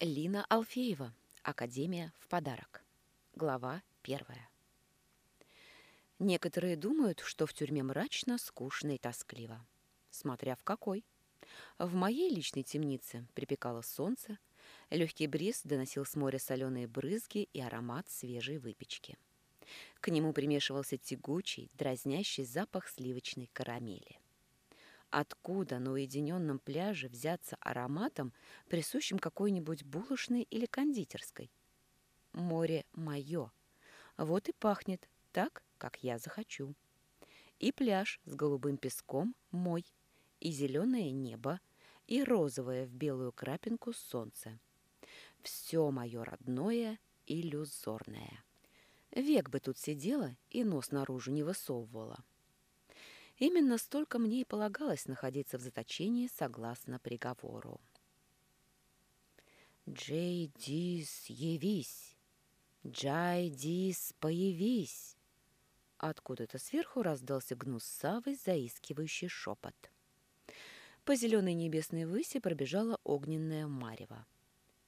Лина Алфеева. Академия в подарок. Глава первая. Некоторые думают, что в тюрьме мрачно, скучно и тоскливо. Смотря в какой. В моей личной темнице припекало солнце, легкий бриз доносил с моря соленые брызги и аромат свежей выпечки. К нему примешивался тягучий, дразнящий запах сливочной карамели. Откуда на уединенном пляже взяться ароматом, присущим какой-нибудь булочной или кондитерской? Море мое. Вот и пахнет так, как я захочу. И пляж с голубым песком мой, и зеленое небо, и розовое в белую крапинку солнце. Все мое родное, иллюзорное. Век бы тут сидела и нос наружу не высовывала. Именно столько мне и полагалось находиться в заточении согласно приговору. «Джей Дис, явись! Джай Дис, появись!» Откуда-то сверху раздался гнусавый, заискивающий шепот. По зеленой небесной выси пробежала огненная марева.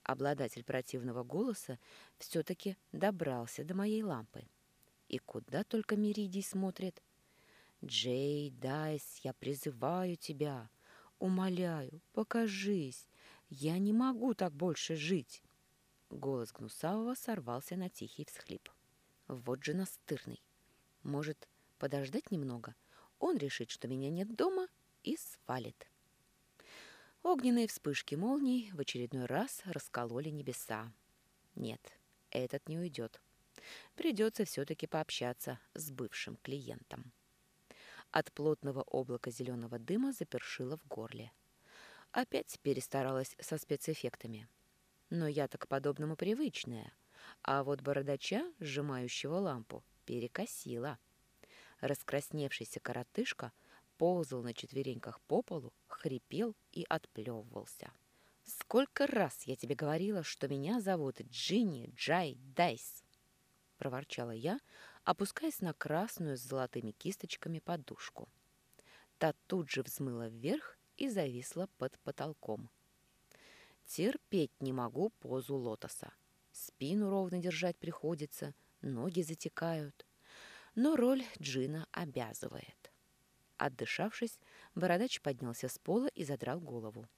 Обладатель противного голоса все-таки добрался до моей лампы. И куда только Меридий смотрит, Джей, Дайс, я призываю тебя, умоляю, покажись, я не могу так больше жить. Голос Гнусавого сорвался на тихий всхлип. Вот же настырный. Может, подождать немного? Он решит, что меня нет дома, и свалит. Огненные вспышки молний в очередной раз раскололи небеса. Нет, этот не уйдет. Придется все-таки пообщаться с бывшим клиентом. От плотного облака зеленого дыма запершило в горле. Опять перестаралась со спецэффектами. Но я так к подобному привычная. А вот бородача, сжимающего лампу, перекосила. Раскрасневшийся коротышка ползал на четвереньках по полу, хрипел и отплевывался. «Сколько раз я тебе говорила, что меня зовут Джинни Джай Дайс!» — проворчала я, опускаясь на красную с золотыми кисточками подушку. Та тут же взмыла вверх и зависла под потолком. Терпеть не могу позу лотоса. Спину ровно держать приходится, ноги затекают. Но роль Джина обязывает. Отдышавшись, бородач поднялся с пола и задрал голову.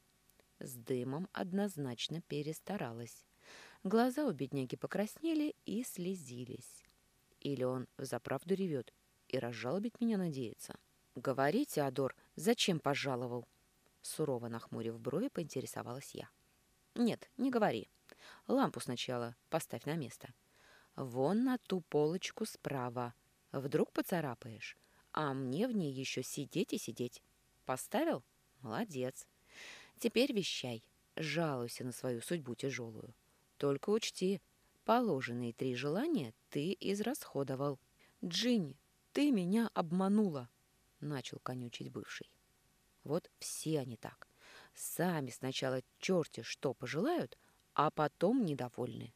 С дымом однозначно перестаралась. Глаза у бедняги покраснели и слезились. Или он взаправду ревет и разжалобить меня надеется? «Говори, Теодор, зачем пожаловал?» Сурово нахмурив брови, поинтересовалась я. «Нет, не говори. Лампу сначала поставь на место. Вон на ту полочку справа. Вдруг поцарапаешь, а мне в ней еще сидеть и сидеть. Поставил? Молодец. Теперь вещай. Жалуйся на свою судьбу тяжелую. Только учти, Положенные три желания ты израсходовал. Джинни, ты меня обманула, начал конючить бывший. Вот все они так. Сами сначала черти что пожелают, а потом недовольны.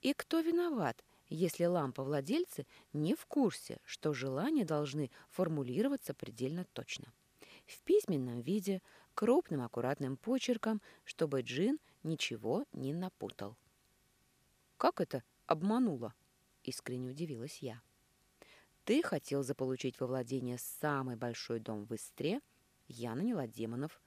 И кто виноват, если ламповладельцы не в курсе, что желания должны формулироваться предельно точно? В письменном виде, крупным аккуратным почерком, чтобы Джин ничего не напутал. «Как это обманула?» — искренне удивилась я. «Ты хотел заполучить во владение самый большой дом в Истре, я наняла демонов.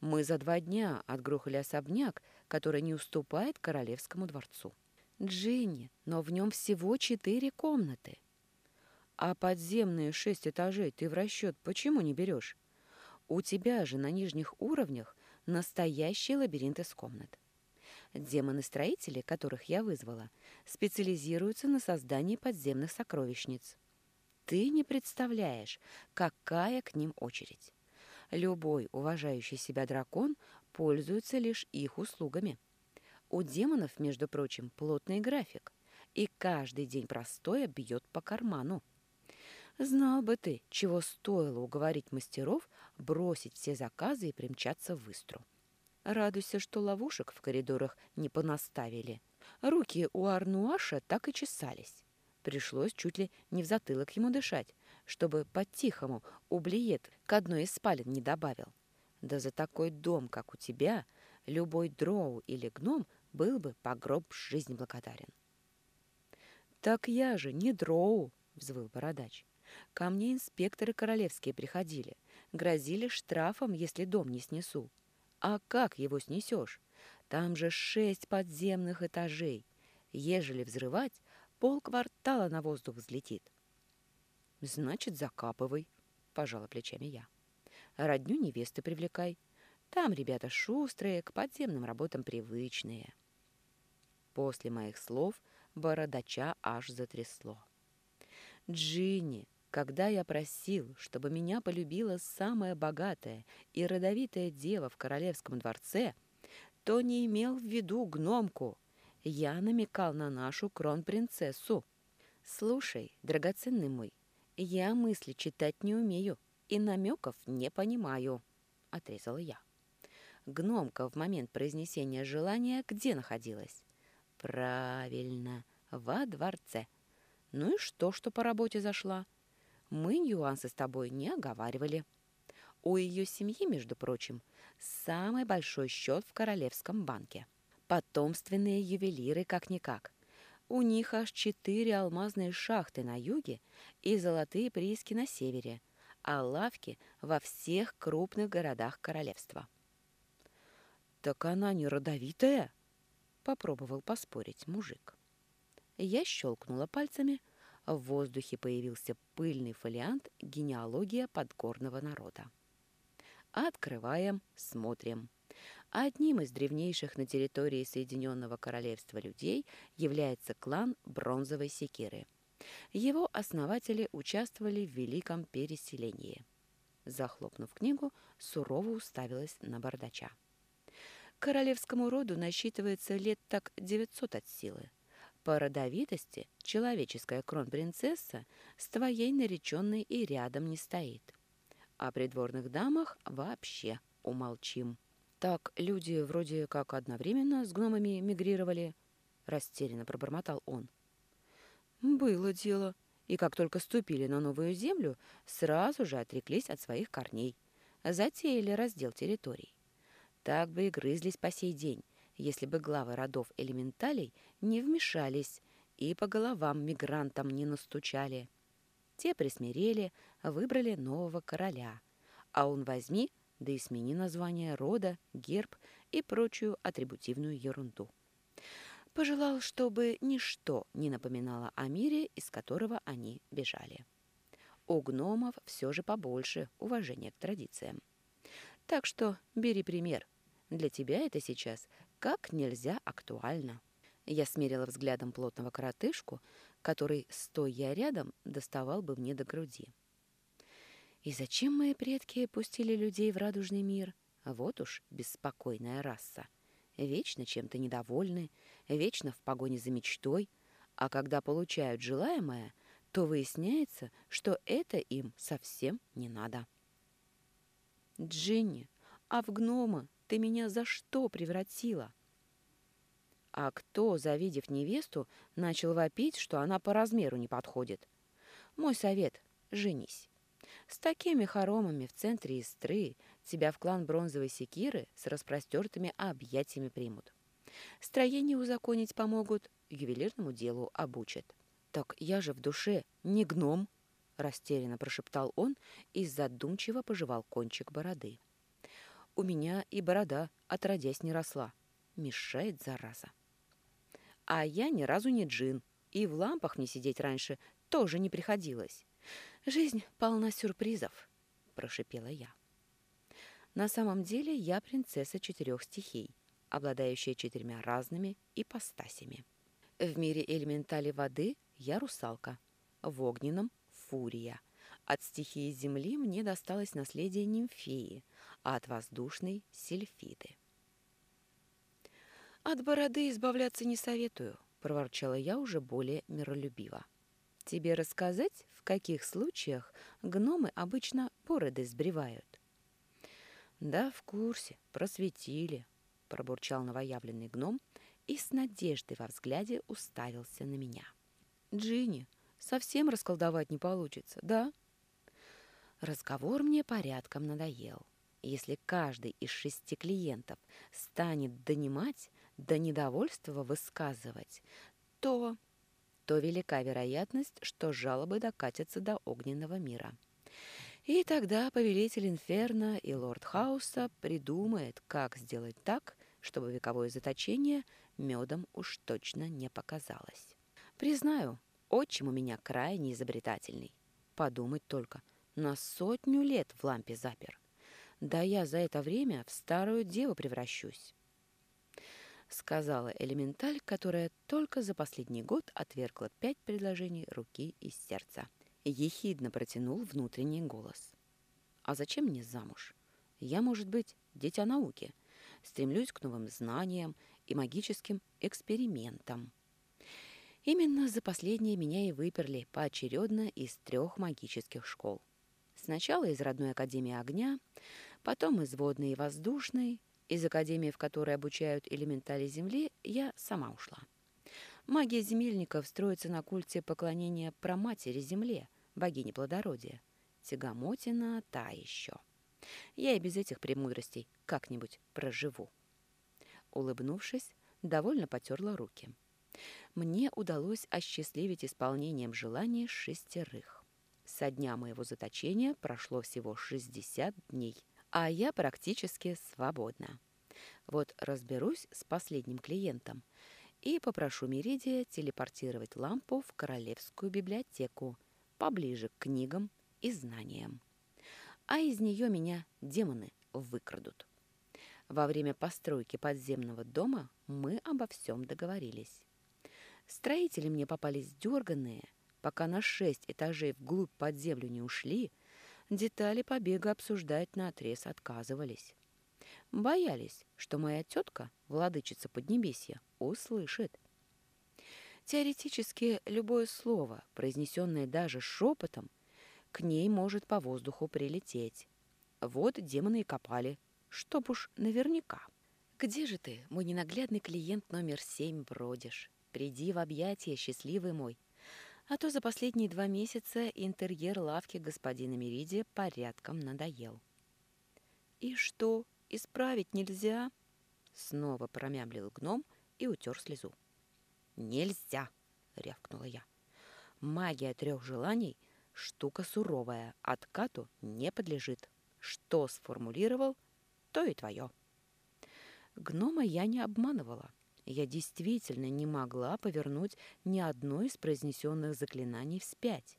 Мы за два дня отгрохали особняк, который не уступает королевскому дворцу. Джинни, но в нем всего четыре комнаты. А подземные шесть этажей ты в расчет почему не берешь? У тебя же на нижних уровнях настоящий лабиринт из комнат. Демоны-строители, которых я вызвала, специализируются на создании подземных сокровищниц. Ты не представляешь, какая к ним очередь. Любой уважающий себя дракон пользуется лишь их услугами. У демонов, между прочим, плотный график, и каждый день простоя бьет по карману. Знал бы ты, чего стоило уговорить мастеров бросить все заказы и примчаться в Истру. Радуйся, что ловушек в коридорах не понаставили. Руки у Арнуаша так и чесались. Пришлось чуть ли не в затылок ему дышать, чтобы по-тихому ублиет к одной из спален не добавил. Да за такой дом, как у тебя, любой дроу или гном был бы по гроб жизни благодарен. «Так я же не дроу!» — взвыл бородач. «Ко мне инспекторы королевские приходили, грозили штрафом, если дом не снесу. А как его снесешь? Там же шесть подземных этажей. Ежели взрывать, полквартала на воздух взлетит. Значит, закапывай, пожала плечами я. Родню невесты привлекай. Там ребята шустрые, к подземным работам привычные. После моих слов бородача аж затрясло. Джинни, когда я просил, чтобы меня полюбила самая богатая и родовитая дева в королевском дворце, то не имел в виду гномку. Я намекал на нашу кронпринцессу. Слушай, драгоценный мой, я мысли читать не умею и намеков не понимаю, отрезала я. Гномка в момент произнесения желания где находилась? Правильно, во дворце. Ну и что, что по работе зашла? Мы нюансы с тобой не оговаривали. У ее семьи, между прочим, самый большой счет в Королевском банке. Потомственные ювелиры как-никак. У них аж четыре алмазные шахты на юге и золотые прииски на севере, а лавки во всех крупных городах королевства. «Так она не родовитая?» — попробовал поспорить мужик. Я щелкнула пальцами — в воздухе появился пыльный фолиант «Генеалогия подгорного народа». Открываем, смотрим. Одним из древнейших на территории Соединенного Королевства людей является клан Бронзовой Секиры. Его основатели участвовали в Великом Переселении. Захлопнув книгу, сурово уставилась на бардача. Королевскому роду насчитывается лет так 900 от силы. По родовитости человеческая кронпринцесса с твоей нареченной и рядом не стоит. О придворных дамах вообще умолчим. Так люди вроде как одновременно с гномами мигрировали, растерянно пробормотал он. Было дело. И как только ступили на новую землю, сразу же отреклись от своих корней. Затеяли раздел территорий. Так бы и грызлись по сей день, если бы главы родов элементалей не вмешались и по головам мигрантам не настучали. Те присмирели, выбрали нового короля, а он возьми, да и смени название рода, герб и прочую атрибутивную ерунду. Пожелал, чтобы ничто не напоминало о мире, из которого они бежали. У гномов все же побольше уважения к традициям. Так что бери пример. Для тебя это сейчас как нельзя актуально. Я смерила взглядом плотного коротышку, который, стоя рядом, доставал бы мне до груди. И зачем мои предки пустили людей в радужный мир? Вот уж беспокойная раса. Вечно чем-то недовольны, вечно в погоне за мечтой, а когда получают желаемое, то выясняется, что это им совсем не надо. «Джинни, а в гнома ты меня за что превратила?» А кто, завидев невесту, начал вопить, что она по размеру не подходит? Мой совет — женись. С такими хоромами в центре Истры тебя в клан бронзовой секиры с распростертыми объятиями примут. Строение узаконить помогут, ювелирному делу обучат. Так я же в душе не гном, растерянно прошептал он и задумчиво пожевал кончик бороды. У меня и борода отродясь не росла. Мешает, зараза. А я ни разу не джин, и в лампах мне сидеть раньше тоже не приходилось. Жизнь полна сюрпризов, прошипела я. На самом деле я принцесса четырех стихий, обладающая четырьмя разными ипостасями. В мире элементали воды я русалка, в огненном — фурия. От стихии земли мне досталось наследие нимфеи, а от воздушной — сельфиды. «От бороды избавляться не советую», — проворчала я уже более миролюбиво. «Тебе рассказать, в каких случаях гномы обычно бороды сбривают?» «Да, в курсе, просветили», — пробурчал новоявленный гном и с надеждой во взгляде уставился на меня. «Джинни, совсем расколдовать не получится, да?» Разговор мне порядком надоел. Если каждый из шести клиентов станет донимать, до недовольства высказывать, то то велика вероятность, что жалобы докатятся до огненного мира. И тогда повелитель Инферно и лорд Хауса придумает, как сделать так, чтобы вековое заточение медом уж точно не показалось. Признаю, отчим у меня крайне изобретательный. Подумать только, на сотню лет в лампе запер. Да я за это время в старую деву превращусь сказала элементаль, которая только за последний год отвергла пять предложений руки и сердца. Ехидно протянул внутренний голос. «А зачем мне замуж? Я, может быть, дитя науки. Стремлюсь к новым знаниям и магическим экспериментам». Именно за последнее меня и выперли поочередно из трех магических школ. Сначала из родной Академии огня, потом из водной и воздушной, из академии, в которой обучают элементали Земли, я сама ушла. Магия земельников строится на культе поклонения праматери Земле, богине плодородия. Тягомотина та еще. Я и без этих премудростей как-нибудь проживу. Улыбнувшись, довольно потерла руки. Мне удалось осчастливить исполнением желаний шестерых. Со дня моего заточения прошло всего 60 дней – а я практически свободна. Вот разберусь с последним клиентом и попрошу Меридия телепортировать лампу в Королевскую библиотеку, поближе к книгам и знаниям. А из нее меня демоны выкрадут. Во время постройки подземного дома мы обо всем договорились. Строители мне попались дерганные, пока на шесть этажей вглубь под землю не ушли – Детали побега обсуждать наотрез отказывались. Боялись, что моя тетка, владычица Поднебесья, услышит. Теоретически любое слово, произнесенное даже шепотом, к ней может по воздуху прилететь. Вот демоны и копали, чтоб уж наверняка. «Где же ты, мой ненаглядный клиент номер семь, бродишь? Приди в объятия, счастливый мой, а то за последние два месяца интерьер лавки господина Меридия порядком надоел. «И что, исправить нельзя?» Снова промямлил гном и утер слезу. «Нельзя!» — рявкнула я. «Магия трех желаний — штука суровая, откату не подлежит. Что сформулировал, то и твое». Гнома я не обманывала. Я действительно не могла повернуть ни одно из произнесенных заклинаний вспять.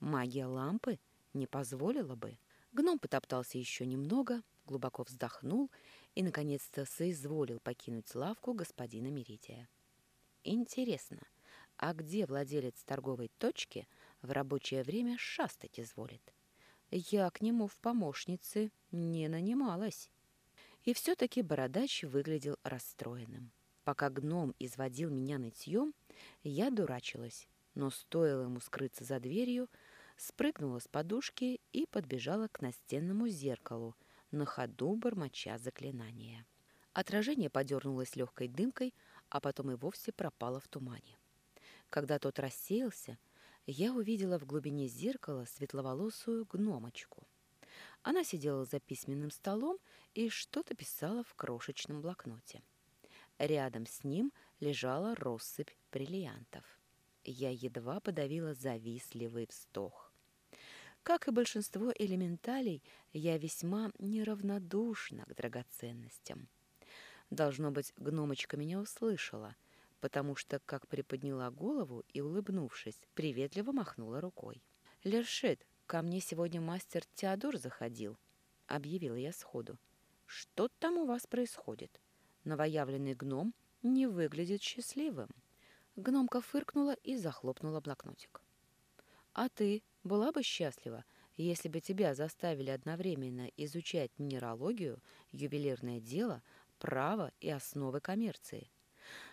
Магия лампы не позволила бы. Гном потоптался еще немного, глубоко вздохнул и, наконец-то, соизволил покинуть лавку господина Меридия. Интересно, а где владелец торговой точки в рабочее время шастать изволит? Я к нему в помощнице не нанималась. И все-таки бородач выглядел расстроенным. Пока гном изводил меня нытьем, я дурачилась, но стоило ему скрыться за дверью, спрыгнула с подушки и подбежала к настенному зеркалу, на ходу бормоча заклинания. Отражение подернулось легкой дымкой, а потом и вовсе пропало в тумане. Когда тот рассеялся, я увидела в глубине зеркала светловолосую гномочку. Она сидела за письменным столом и что-то писала в крошечном блокноте. Рядом с ним лежала россыпь бриллиантов. Я едва подавила завистливый вздох. Как и большинство элементалей, я весьма неравнодушна к драгоценностям. Должно быть, гномочка меня услышала, потому что, как приподняла голову и, улыбнувшись, приветливо махнула рукой. «Лершит, ко мне сегодня мастер Теодор заходил», — объявила я сходу. «Что там у вас происходит?» Новоявленный гном не выглядит счастливым. Гномка фыркнула и захлопнула блокнотик. «А ты была бы счастлива, если бы тебя заставили одновременно изучать минералогию, ювелирное дело, право и основы коммерции?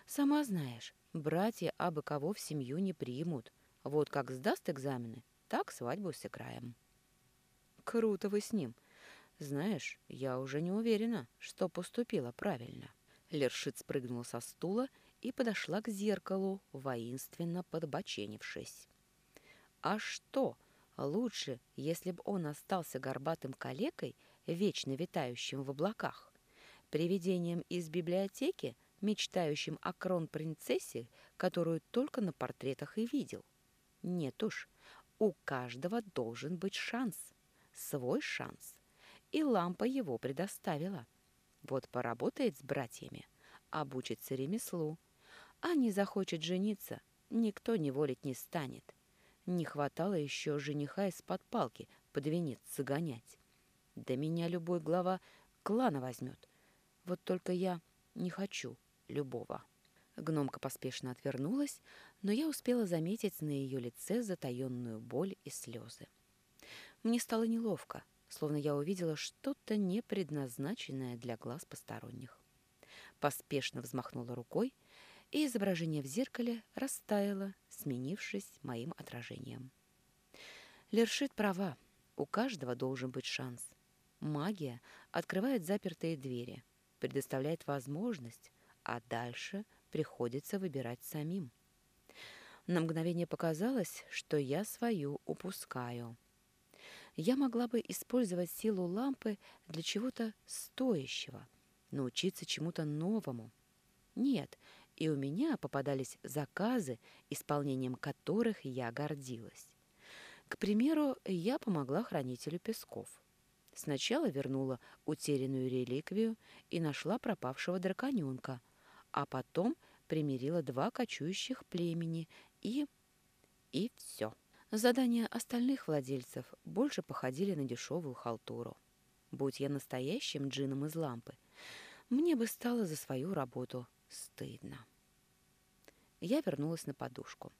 Сама знаешь, братья абы кого в семью не примут. Вот как сдаст экзамены, так свадьбу сыграем». «Круто вы с ним. Знаешь, я уже не уверена, что поступила правильно». Лершит спрыгнула со стула и подошла к зеркалу, воинственно подбоченившись. «А что? Лучше, если бы он остался горбатым калекой, вечно витающим в облаках, привидением из библиотеки, мечтающим о крон-принцессе, которую только на портретах и видел. Нет уж, у каждого должен быть шанс, свой шанс, и лампа его предоставила. Вот поработает с братьями, обучится ремеслу, а не захочет жениться, никто не волить не станет. Не хватало еще жениха из-под палки под венец загонять. Да меня любой глава клана возьмет. Вот только я не хочу любого. Гномка поспешно отвернулась, но я успела заметить на ее лице затаенную боль и слезы. Мне стало неловко, словно я увидела что-то непредназначенное для глаз посторонних. Поспешно взмахнула рукой, и изображение в зеркале растаяло, сменившись моим отражением. Лершит права, у каждого должен быть шанс. Магия открывает запертые двери, предоставляет возможность, а дальше приходится выбирать самим. На мгновение показалось, что я свою упускаю. Я могла бы использовать силу лампы для чего-то стоящего, научиться чему-то новому. Нет, и у меня попадались заказы, исполнением которых я гордилась. К примеру, я помогла хранителю песков. Сначала вернула утерянную реликвию и нашла пропавшего драконёнка, а потом примирила два кочующих племени и... и все. Задания остальных владельцев больше походили на дешевую халтуру. Будь я настоящим джином из лампы, мне бы стало за свою работу стыдно. Я вернулась на подушку.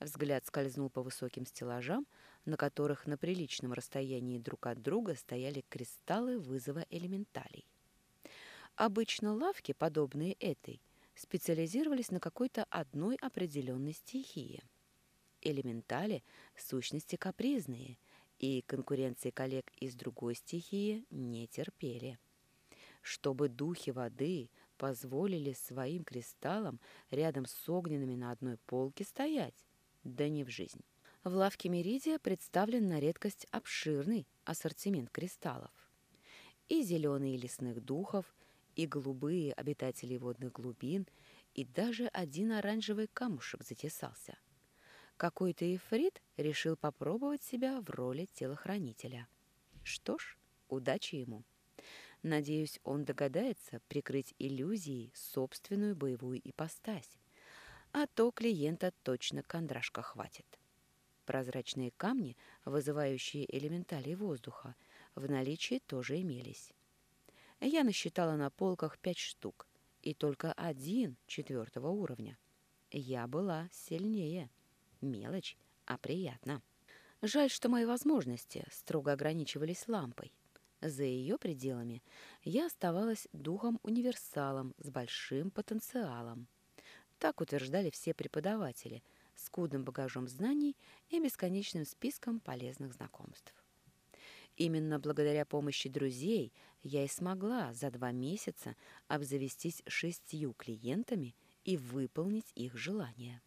Взгляд скользнул по высоким стеллажам, на которых на приличном расстоянии друг от друга стояли кристаллы вызова элементалей. Обычно лавки, подобные этой, специализировались на какой-то одной определенной стихии. Элементали – сущности капризные, и конкуренции коллег из другой стихии не терпели. Чтобы духи воды – позволили своим кристаллам рядом с огненными на одной полке стоять? Да не в жизнь. В лавке Меридия представлен на редкость обширный ассортимент кристаллов. И зеленые лесных духов, и голубые обитатели водных глубин, и даже один оранжевый камушек затесался. Какой-то эфрит решил попробовать себя в роли телохранителя. Что ж, удачи ему. Надеюсь, он догадается прикрыть иллюзией собственную боевую ипостась. А то клиента точно кондрашка хватит. Прозрачные камни, вызывающие элементали воздуха, в наличии тоже имелись. Я насчитала на полках пять штук, и только один четвертого уровня. Я была сильнее. Мелочь, а приятно. Жаль, что мои возможности строго ограничивались лампой. За ее пределами я оставалась духом-универсалом с большим потенциалом. Так утверждали все преподаватели, скудным багажом знаний и бесконечным списком полезных знакомств. Именно благодаря помощи друзей я и смогла за два месяца обзавестись шестью клиентами и выполнить их желания.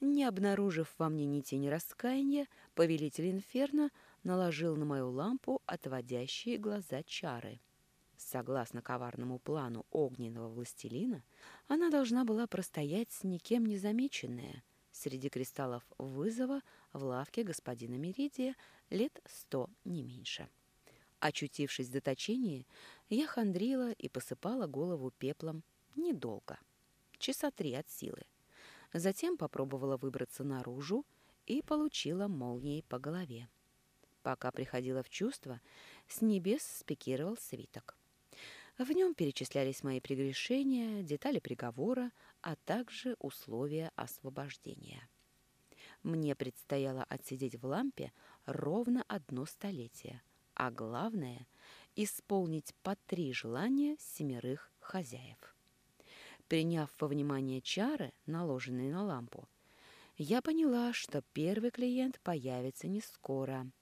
Не обнаружив во мне ни тени раскаяния, повелитель Инферно – наложил на мою лампу отводящие глаза чары. Согласно коварному плану огненного властелина, она должна была простоять никем не замеченная среди кристаллов вызова в лавке господина Меридия лет сто не меньше. Очутившись в заточении, я хандрила и посыпала голову пеплом недолго, часа три от силы. Затем попробовала выбраться наружу и получила молнией по голове. Пока приходила в чувство, с небес спикировал свиток. В нем перечислялись мои прегрешения, детали приговора, а также условия освобождения. Мне предстояло отсидеть в лампе ровно одно столетие, а главное — исполнить по три желания семерых хозяев. Приняв во внимание чары, наложенные на лампу, я поняла, что первый клиент появится не скоро —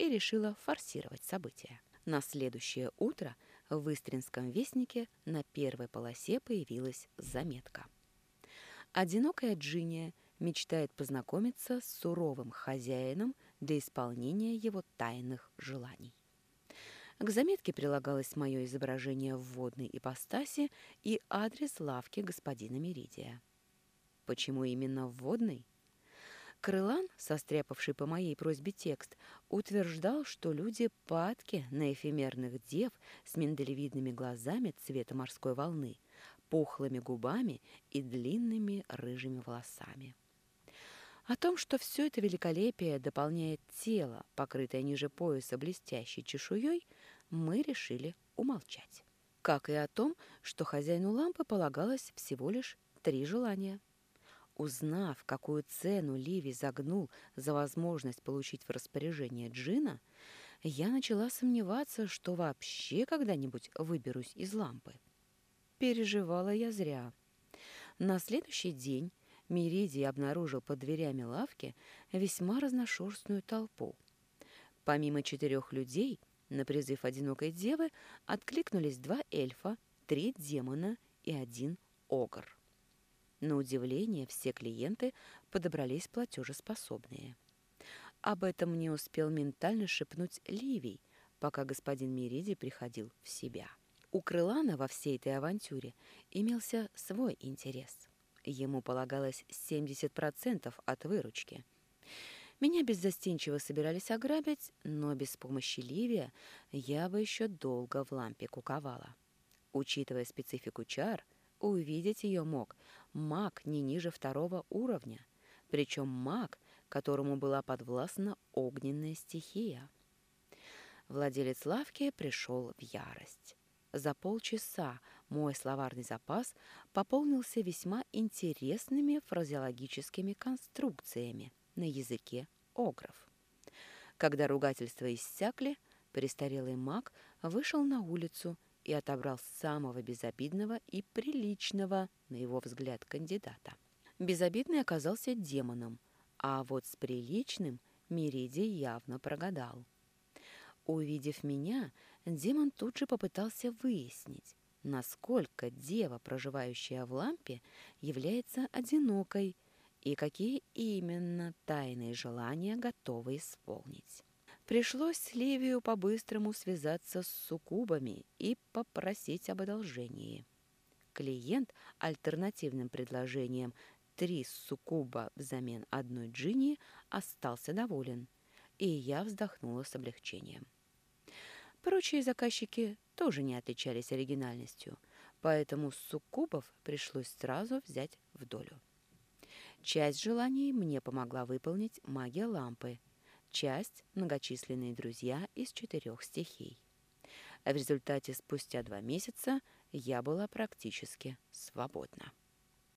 и решила форсировать события. На следующее утро в Истринском вестнике на первой полосе появилась заметка. Одинокая Джиния мечтает познакомиться с суровым хозяином для исполнения его тайных желаний. К заметке прилагалось мое изображение в водной ипостаси и адрес лавки господина Меридия. Почему именно в водной? Крылан, состряпавший по моей просьбе текст, утверждал, что люди падки на эфемерных дев с миндалевидными глазами цвета морской волны, пухлыми губами и длинными рыжими волосами. О том, что все это великолепие дополняет тело, покрытое ниже пояса блестящей чешуей, мы решили умолчать. Как и о том, что хозяину лампы полагалось всего лишь три желания. Узнав, какую цену Ливи загнул за возможность получить в распоряжение Джина, я начала сомневаться, что вообще когда-нибудь выберусь из лампы. Переживала я зря. На следующий день Меридий обнаружил под дверями лавки весьма разношерстную толпу. Помимо четырех людей, на призыв одинокой девы откликнулись два эльфа, три демона и один огр. На удивление, все клиенты подобрались платежеспособные. Об этом мне успел ментально шепнуть Ливий, пока господин Меридий приходил в себя. У Крылана во всей этой авантюре имелся свой интерес. Ему полагалось 70% от выручки. Меня беззастенчиво собирались ограбить, но без помощи Ливия я бы еще долго в лампе куковала. Учитывая специфику чар, увидеть ее мог маг не ниже второго уровня, причем маг, которому была подвластна огненная стихия. Владелец лавки пришел в ярость. За полчаса мой словарный запас пополнился весьма интересными фразеологическими конструкциями на языке огров. Когда ругательства иссякли, престарелый маг вышел на улицу и отобрал самого безобидного и приличного, на его взгляд, кандидата. Безобидный оказался демоном, а вот с приличным Меридий явно прогадал. Увидев меня, демон тут же попытался выяснить, насколько дева, проживающая в лампе, является одинокой и какие именно тайные желания готовы исполнить. Пришлось Ливию по-быстрому связаться с суккубами и попросить об одолжении. Клиент альтернативным предложением три суккуба взамен одной джинни остался доволен, и я вздохнула с облегчением. Прочие заказчики тоже не отличались оригинальностью, поэтому суккубов пришлось сразу взять в долю. Часть желаний мне помогла выполнить магия лампы, часть – многочисленные друзья из четырех стихий. В результате спустя два месяца я была практически свободна.